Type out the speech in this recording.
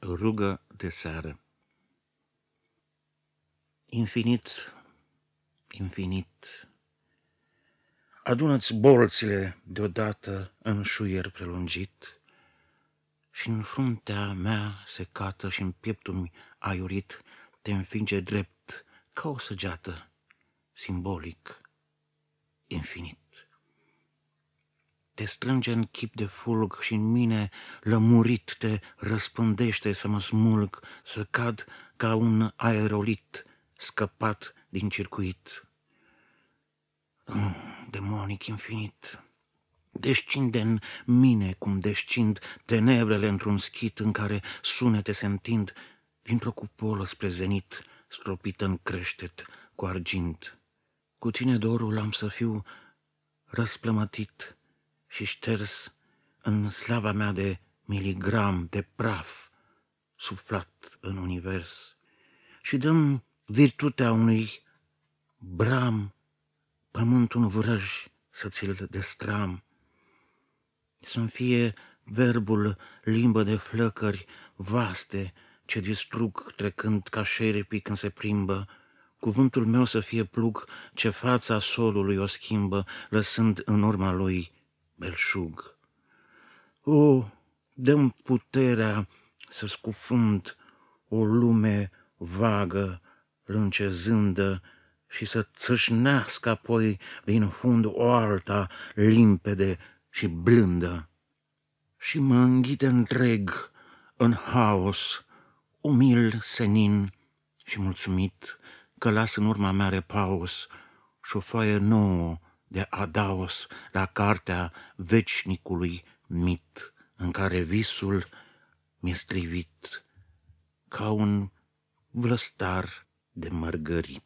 Rugă de seară. Infinit, infinit, Adună-ți bolțile deodată în șuier prelungit Și în fruntea mea secată și în pieptul aiurit Te înfinge drept ca o săgeată, simbolic, infinit te strânge în chip de fulg și în mine lămurit te răspândește să mă smulg, să cad ca un aerolit scăpat din circuit. Mm, demonic infinit, descinde în mine cum descind tenebrele într-un schit în care sunete se întind dintr-o cupolă spre zenit, stropită în creștet cu argint. Cu tine dorul am să fiu răsplămătit, și șters în slava mea de miligram de praf suflat în univers. Și dăm virtutea unui bram pământul vrăj să ți-l destram, să-mi fie verbul limbă de flăcări vaste ce distrug trecând ca șerepii când se plimbă, cuvântul meu să fie plug ce fața solului o schimbă, lăsând în urma lui belșug. O, dăm puterea să scufund o lume vagă, lâncezândă, și să țâșnească apoi din fund o alta limpede și blândă. Și mă înghite întreg în haos, umil, senin și mulțumit că las în urma mea repaus și o foaie nouă de adaos la cartea veșnicului mit, în care visul mi-e strivit ca un vlăstar de mărgărit.